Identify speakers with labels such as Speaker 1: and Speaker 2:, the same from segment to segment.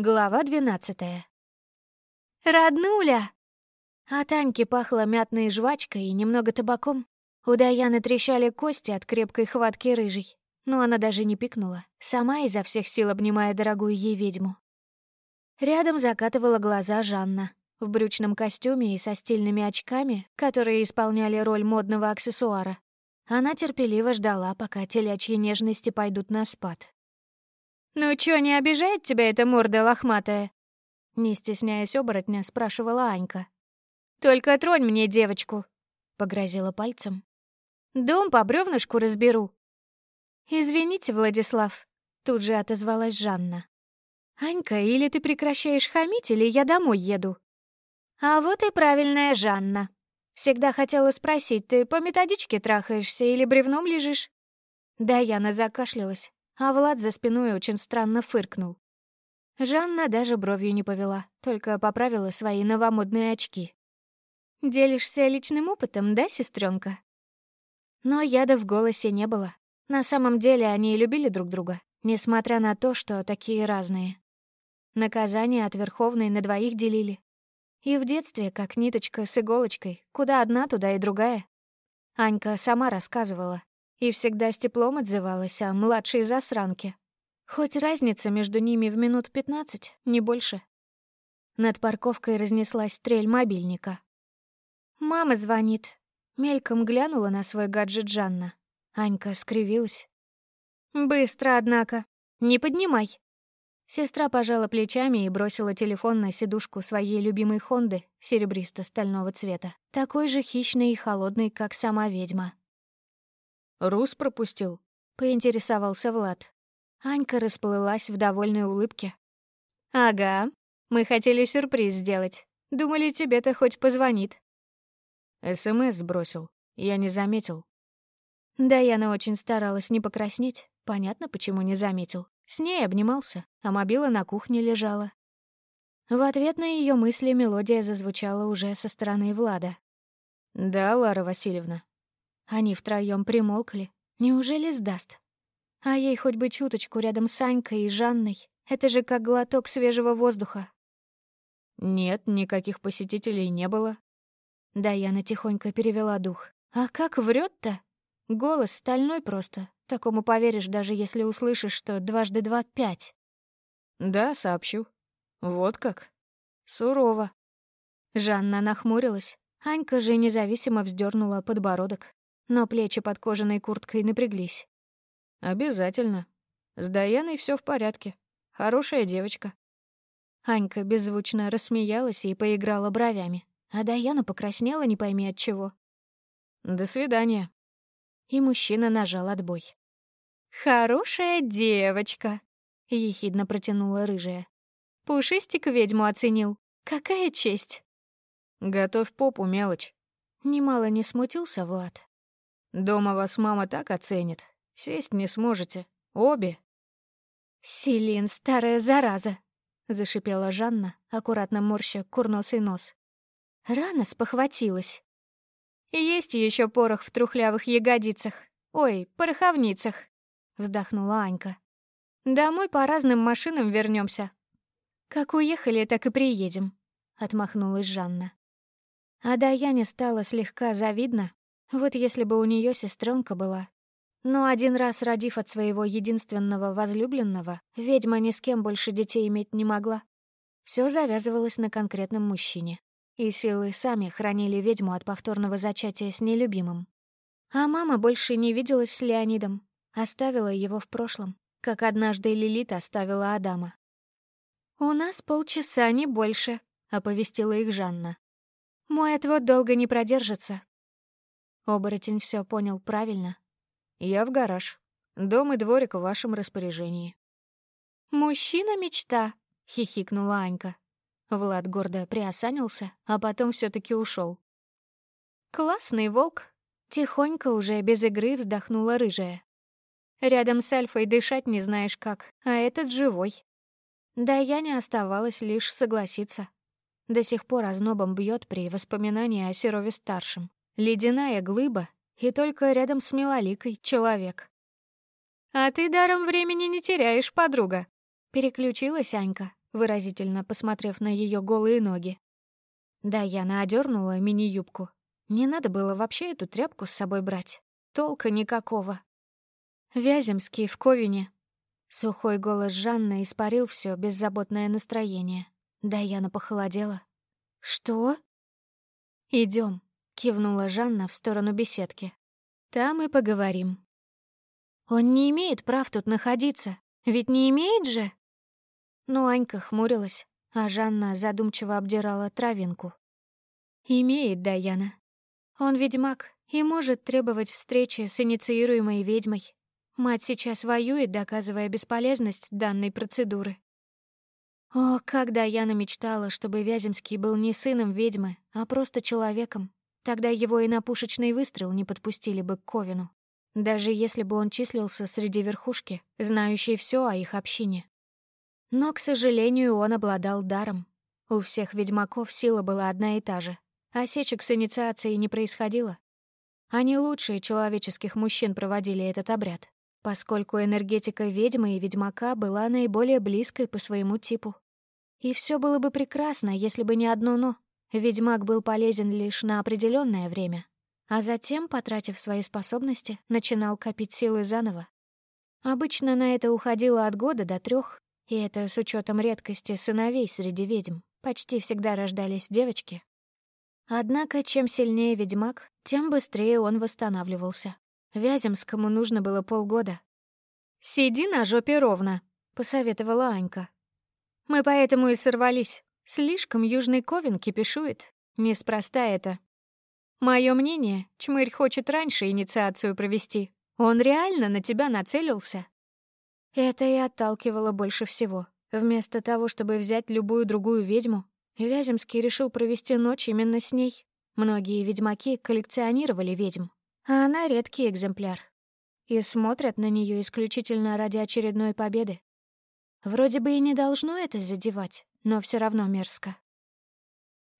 Speaker 1: Глава двенадцатая. «Роднуля!» От Аньки пахло мятной жвачкой и немного табаком. У Даяны трещали кости от крепкой хватки рыжей, но она даже не пикнула, сама изо всех сил обнимая дорогую ей ведьму. Рядом закатывала глаза Жанна в брючном костюме и со стильными очками, которые исполняли роль модного аксессуара. Она терпеливо ждала, пока телячьи нежности пойдут на спад. «Ну чё, не обижает тебя эта морда лохматая?» Не стесняясь оборотня, спрашивала Анька. «Только тронь мне девочку», — погрозила пальцем. «Дом по бревнышку разберу». «Извините, Владислав», — тут же отозвалась Жанна. «Анька, или ты прекращаешь хамить, или я домой еду». «А вот и правильная Жанна. Всегда хотела спросить, ты по методичке трахаешься или бревном лежишь?» Да, Яна закашлялась а Влад за спиной очень странно фыркнул. Жанна даже бровью не повела, только поправила свои новомодные очки. «Делишься личным опытом, да, сестренка? Но яда в голосе не было. На самом деле они любили друг друга, несмотря на то, что такие разные. Наказание от Верховной на двоих делили. И в детстве, как ниточка с иголочкой, куда одна, туда и другая. Анька сама рассказывала, и всегда с теплом отзывалась о младшей засранке. Хоть разница между ними в минут пятнадцать, не больше. Над парковкой разнеслась стрель мобильника. «Мама звонит». Мельком глянула на свой гаджет Жанна. Анька скривилась. «Быстро, однако. Не поднимай». Сестра пожала плечами и бросила телефон на сидушку своей любимой Хонды серебристо-стального цвета, такой же хищной и холодной, как сама ведьма.
Speaker 2: «Рус пропустил?»
Speaker 1: — поинтересовался Влад. Анька расплылась в довольной улыбке. «Ага, мы хотели сюрприз сделать. Думали, тебе-то хоть позвонит».
Speaker 2: СМС сбросил. Я не заметил.
Speaker 1: Даяна очень старалась не покраснеть. Понятно, почему не заметил. С ней обнимался, а мобила на кухне лежала. В ответ на ее мысли мелодия зазвучала уже со стороны Влада.
Speaker 2: «Да, Лара Васильевна,
Speaker 1: они втроем примолкли. Неужели сдаст? А ей хоть бы чуточку рядом с Анькой и Жанной. Это же как глоток свежего воздуха.
Speaker 2: Нет, никаких посетителей не было.
Speaker 1: Даяна тихонько перевела дух. А как врет-то? Голос стальной просто. Такому поверишь, даже если услышишь, что дважды два — пять.
Speaker 2: Да, сообщу. Вот как.
Speaker 1: Сурово. Жанна нахмурилась. Анька же независимо вздернула подбородок но плечи под кожаной курткой напряглись.
Speaker 2: «Обязательно. С Даяной все в порядке. Хорошая девочка».
Speaker 1: Анька беззвучно рассмеялась и поиграла бровями, а Даяна покраснела не пойми от чего.
Speaker 2: «До свидания».
Speaker 1: И мужчина нажал отбой. «Хорошая девочка», — ехидно протянула рыжая. «Пушистик ведьму оценил. Какая честь!»
Speaker 2: «Готовь попу, мелочь».
Speaker 1: Немало не смутился Влад.
Speaker 2: Дома вас мама так оценит. Сесть не сможете. Обе.
Speaker 1: «Селин, старая зараза!» — зашипела Жанна, аккуратно морща курносый нос. Рано спохватилась. «Есть еще порох в трухлявых ягодицах. Ой, пороховницах!» — вздохнула Анька. «Домой по разным машинам вернемся. «Как уехали, так и приедем», — отмахнулась Жанна. А Даяне стало слегка завидно, вот если бы у нее сестренка была. Но один раз родив от своего единственного возлюбленного, ведьма ни с кем больше детей иметь не могла. Все завязывалось на конкретном мужчине. И силы сами хранили ведьму от повторного зачатия с нелюбимым. А мама больше не виделась с Леонидом, оставила его в прошлом, как однажды Лилит оставила Адама. «У нас полчаса, не больше», — оповестила их Жанна. «Мой отвод долго не продержится, Оборотень все понял правильно.
Speaker 2: «Я в гараж. Дом и дворик в вашем распоряжении».
Speaker 1: «Мужчина-мечта», — хихикнула Анька. Влад гордо приосанился, а потом все таки ушел. «Классный волк», — тихонько уже без игры вздохнула рыжая. «Рядом с Альфой дышать не знаешь как, а этот живой». Да я не оставалось лишь согласиться. До сих пор ознобом бьет при воспоминании о Серове-старшем. Ледяная глыба, и только рядом с Милоликой человек. «А ты даром времени не теряешь, подруга», — переключилась Анька, выразительно посмотрев на ее голые ноги. Даяна одернула мини-юбку. Не надо было вообще эту тряпку с собой брать. Толка никакого. Вяземский в Ковине. Сухой голос Жанны испарил все беззаботное настроение. Даяна похолодела. «Что?» Идем, кивнула Жанна в сторону беседки. «Там и поговорим». «Он не имеет прав тут находиться. Ведь не имеет же?» Но Анька хмурилась, а Жанна задумчиво обдирала травинку. «Имеет Даяна. Он ведьмак и может требовать встречи с инициируемой ведьмой. Мать сейчас воюет, доказывая бесполезность данной процедуры. О, как Даяна мечтала, чтобы Вяземский был не сыном ведьмы, а просто человеком. Тогда его и на пушечный выстрел не подпустили бы к Ковину. Даже если бы он числился среди верхушки, знающей все о их общине. Но, к сожалению, он обладал даром. У всех ведьмаков сила была одна и та же. Осечек с инициацией не происходило. Они лучшие человеческих мужчин проводили этот обряд, поскольку энергетика ведьмы и ведьмака была наиболее близкой по своему типу. И все было бы прекрасно, если бы не одно «но». Ведьмак был полезен лишь на определенное время, а затем, потратив свои способности, начинал копить силы заново. Обычно на это уходило от года до трех, и это с учетом редкости сыновей среди ведьм. Почти всегда рождались девочки. Однако, чем сильнее ведьмак, тем быстрее он восстанавливался. Вяземскому нужно было полгода. «Сиди на жопе ровно», — посоветовала Анька. «Мы поэтому и сорвались. Слишком Южный Ковен кипишует. Неспроста это. Мое мнение, Чмырь хочет раньше инициацию провести. Он реально на тебя нацелился, это и отталкивало больше всего. Вместо того, чтобы взять любую другую ведьму, Вяземский решил провести ночь именно с ней. Многие ведьмаки коллекционировали ведьм, а она редкий экземпляр. И смотрят на нее исключительно ради очередной победы. Вроде бы и не должно это задевать, но все равно мерзко.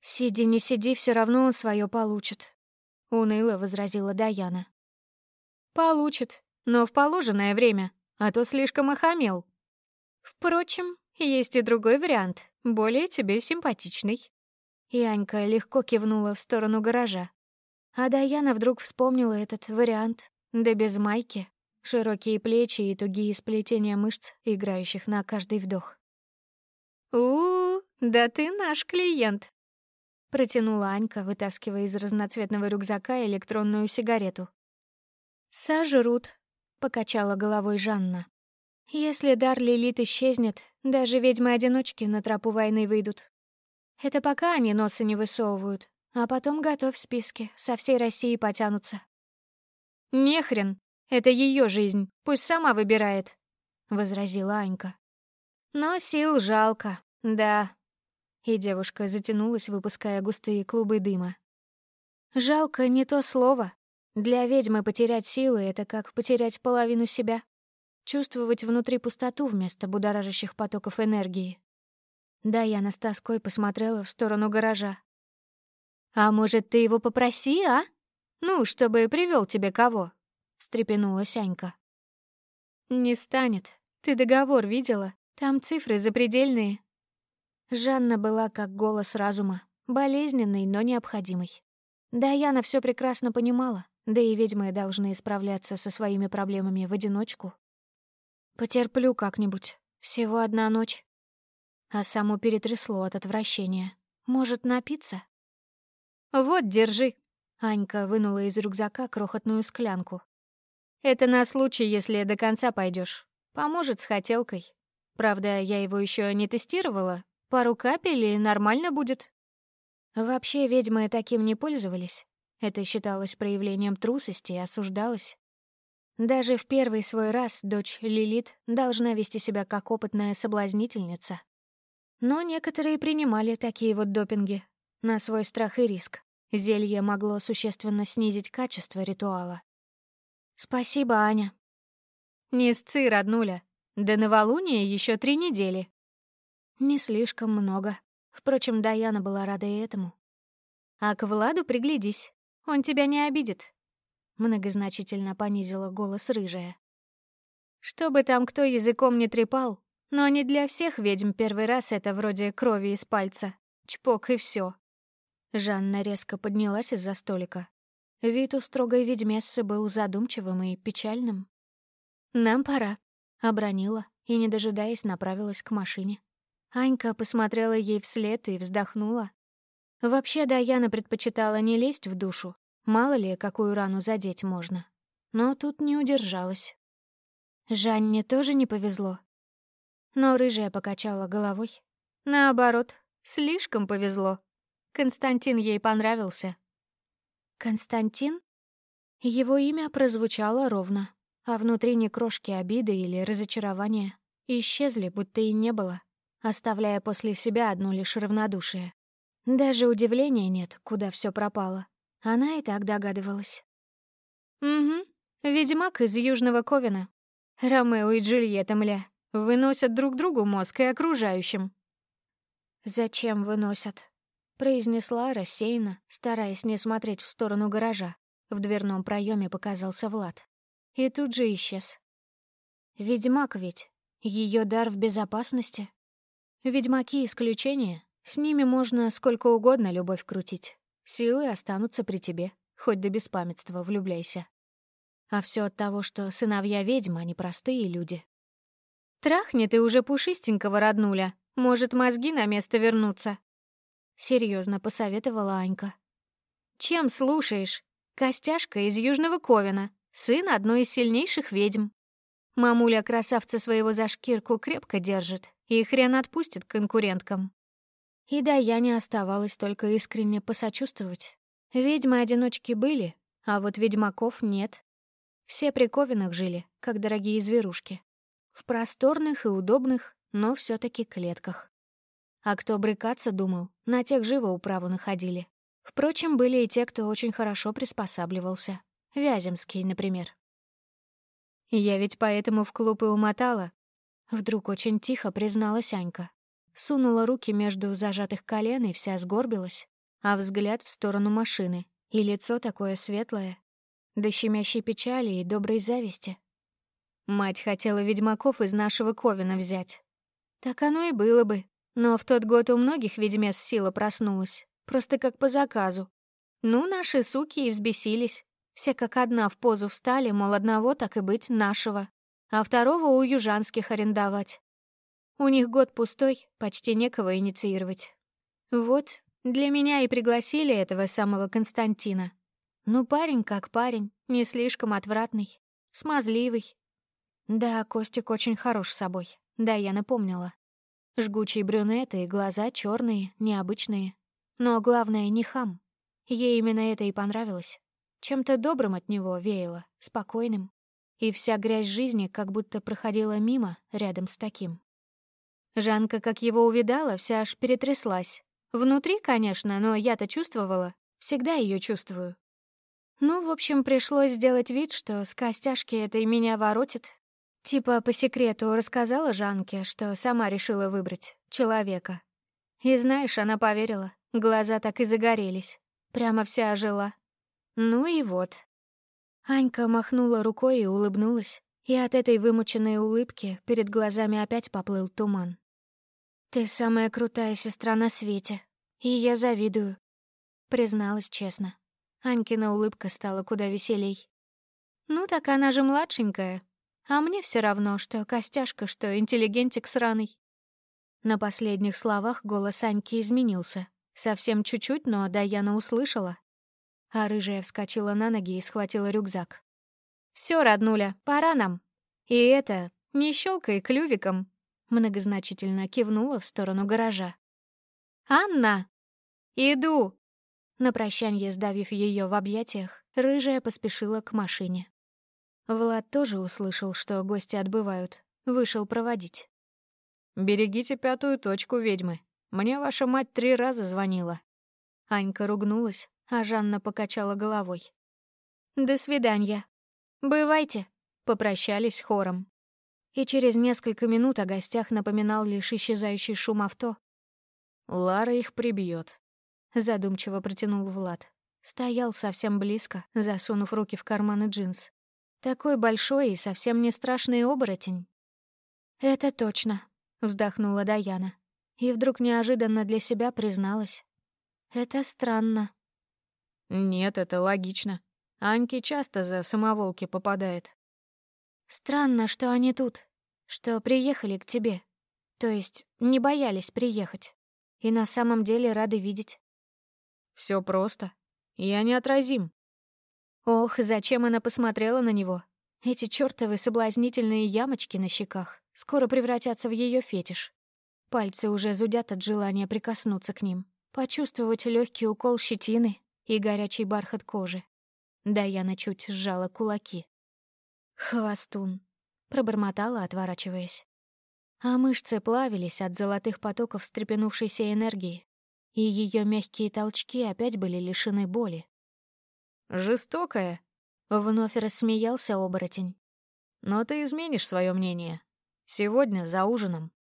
Speaker 1: «Сиди, не сиди, все равно он свое получит», — уныло возразила Даяна. «Получит, но в положенное время», а то слишком охамел. Впрочем, есть и другой вариант, более тебе симпатичный». И Анька легко кивнула в сторону гаража. А Даяна вдруг вспомнила этот вариант, да без майки, широкие плечи и тугие сплетения мышц, играющих на каждый вдох. У, да ты наш клиент!» Протянула Анька, вытаскивая из разноцветного рюкзака электронную сигарету. «Сожрут», — покачала головой Жанна. «Если дар Лилит исчезнет, даже ведьмы-одиночки на тропу войны выйдут. Это пока они носа не высовывают, а потом готов в списке, со всей России потянутся». «Нехрен, это ее жизнь, пусть сама выбирает», — возразила Анька. «Но сил жалко, да». И девушка затянулась, выпуская густые клубы дыма. «Жалко не то слово. Для ведьмы потерять силы — это как потерять половину себя. Чувствовать внутри пустоту вместо будоражащих потоков энергии. Да, я с тоской посмотрела в сторону гаража. «А может, ты его попроси, а? Ну, чтобы привел тебе кого?» — встрепенулась Анька. «Не станет. Ты договор видела? Там цифры запредельные». Жанна была как голос разума, болезненный, но необходимый. Да, Яна все прекрасно понимала. Да и ведьмы должны справляться со своими проблемами в одиночку. Потерплю как-нибудь. Всего одна ночь. А саму перетрясло от отвращения. Может, напиться? «Вот, держи». Анька вынула из рюкзака крохотную склянку. «Это на случай, если до конца пойдешь. Поможет с хотелкой. Правда, я его еще не тестировала. Пару капель и нормально будет». Вообще ведьмы таким не пользовались. Это считалось проявлением трусости и осуждалось. Даже в первый свой раз дочь Лилит должна вести себя как опытная соблазнительница. Но некоторые принимали такие вот допинги на свой страх и риск. Зелье могло существенно снизить качество ритуала. «Спасибо, Аня». «Не сцы, роднуля. До новолуния еще три недели». Не слишком много. Впрочем, Даяна была рада и этому. «А к Владу приглядись. Он тебя не обидит», — многозначительно понизила голос рыжая. «Что бы там кто языком не трепал, Но не для всех ведьм первый раз это вроде крови из пальца. Чпок и все. Жанна резко поднялась из-за столика. Вид у строгой ведьмессы был задумчивым и печальным. «Нам пора», — обронила и, не дожидаясь, направилась к машине. Анька посмотрела ей вслед и вздохнула. Вообще, Даяна предпочитала не лезть в душу. Мало ли, какую рану задеть можно. Но тут не удержалась. Жанне тоже не повезло. Но рыжая покачала головой. Наоборот, слишком повезло. Константин ей понравился. Константин? Его имя прозвучало ровно, а внутри ни крошки обиды или разочарования исчезли, будто и не было, оставляя после себя одну лишь равнодушие. Даже удивления нет, куда все пропало. Она и так догадывалась. «Угу, ведьмак из Южного Ковина. Ромео и Джульетта, мля, выносят друг другу мозг и окружающим». «Зачем выносят?» — произнесла рассеянно, стараясь не смотреть в сторону гаража. В дверном проеме показался Влад. И тут же исчез. «Ведьмак ведь. Ее дар в безопасности. Ведьмаки — исключение. С ними можно сколько угодно любовь крутить. Силы останутся при тебе, хоть до беспамятства влюбляйся. А все от того, что сыновья ведьм, а не простые люди. Трахни ты уже пушистенького роднуля, может, мозги на место вернутся. Серьезно посоветовала Анька. Чем слушаешь? Костяшка из Южного Ковина, сын одной из сильнейших ведьм. Мамуля красавца своего за шкирку крепко держит и хрен отпустит конкуренткам. И да, я не оставалось только искренне посочувствовать. Ведьмы-одиночки были, а вот ведьмаков нет. Все при жили, как дорогие зверушки. В просторных и удобных, но все таки клетках. А кто брыкаться думал, на тех живо управу находили. Впрочем, были и те, кто очень хорошо приспосабливался. Вяземский, например. Я ведь поэтому в клуб и умотала. Вдруг очень тихо призналась Анька сунула руки между зажатых колен и вся сгорбилась, а взгляд в сторону машины, и лицо такое светлое, до щемящей печали и доброй зависти. Мать хотела ведьмаков из нашего Ковина взять. Так оно и было бы, но в тот год у многих ведьмес сила проснулась, просто как по заказу. Ну, наши суки и взбесились. Все как одна в позу встали, мол, одного так и быть нашего, а второго у южанских арендовать. У них год пустой, почти некого инициировать. Вот, для меня и пригласили этого самого Константина. Ну, парень как парень, не слишком отвратный, смазливый. Да, Костик очень хорош собой, да, я напомнила. Жгучие брюнеты, глаза черные, необычные. Но главное, не хам. Ей именно это и понравилось. Чем-то добрым от него веяло, спокойным. И вся грязь жизни как будто проходила мимо рядом с таким. Жанка, как его увидала, вся аж перетряслась. Внутри, конечно, но я-то чувствовала. Всегда ее чувствую. Ну, в общем, пришлось сделать вид, что с костяшки это меня воротит. Типа по секрету рассказала Жанке, что сама решила выбрать человека. И знаешь, она поверила. Глаза так и загорелись. Прямо вся ожила. Ну и вот. Анька махнула рукой и улыбнулась. И от этой вымученной улыбки перед глазами опять поплыл туман. «Ты самая крутая сестра на свете, и я завидую», — призналась честно. Анькина улыбка стала куда веселей. «Ну так она же младшенькая, а мне все равно, что костяшка, что интеллигентик сраный». На последних словах голос Аньки изменился. Совсем чуть-чуть, но Даяна услышала. А рыжая вскочила на ноги и схватила рюкзак. Все, роднуля, пора нам. И это, не щелкай клювиком, Многозначительно кивнула в сторону гаража. «Анна! Иду!» На прощанье, сдавив ее в объятиях, рыжая поспешила к машине. Влад тоже услышал, что гости отбывают, вышел проводить.
Speaker 2: «Берегите пятую точку, ведьмы. Мне ваша мать три раза звонила».
Speaker 1: Анька ругнулась, а Жанна покачала головой. «До свидания. Бывайте», — попрощались хором и через несколько минут о гостях напоминал лишь исчезающий шум авто.
Speaker 2: «Лара их прибьет,
Speaker 1: задумчиво протянул Влад. Стоял совсем близко, засунув руки в карманы джинс. Такой большой и совсем не страшный оборотень. «Это точно», — вздохнула Даяна. И вдруг неожиданно для себя призналась. «Это странно».
Speaker 2: «Нет, это логично. Аньке часто за самоволки попадает».
Speaker 1: «Странно, что они тут, что приехали к тебе. То есть не боялись приехать. И на самом деле рады видеть».
Speaker 2: Все просто. Я неотразим».
Speaker 1: Ох, зачем она посмотрела на него? Эти чёртовы соблазнительные ямочки на щеках скоро превратятся в её фетиш. Пальцы уже зудят от желания прикоснуться к ним, почувствовать легкий укол щетины и горячий бархат кожи. Даяна чуть сжала кулаки. «Хвостун», — пробормотала, отворачиваясь. А мышцы плавились от золотых потоков встрепенувшейся энергии, и ее мягкие толчки опять были лишены боли.
Speaker 2: «Жестокая», — вновь рассмеялся оборотень. «Но ты изменишь свое мнение. Сегодня за ужином».